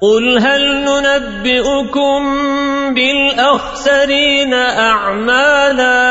قل هل ننبئكم بالأخسرين أعمالا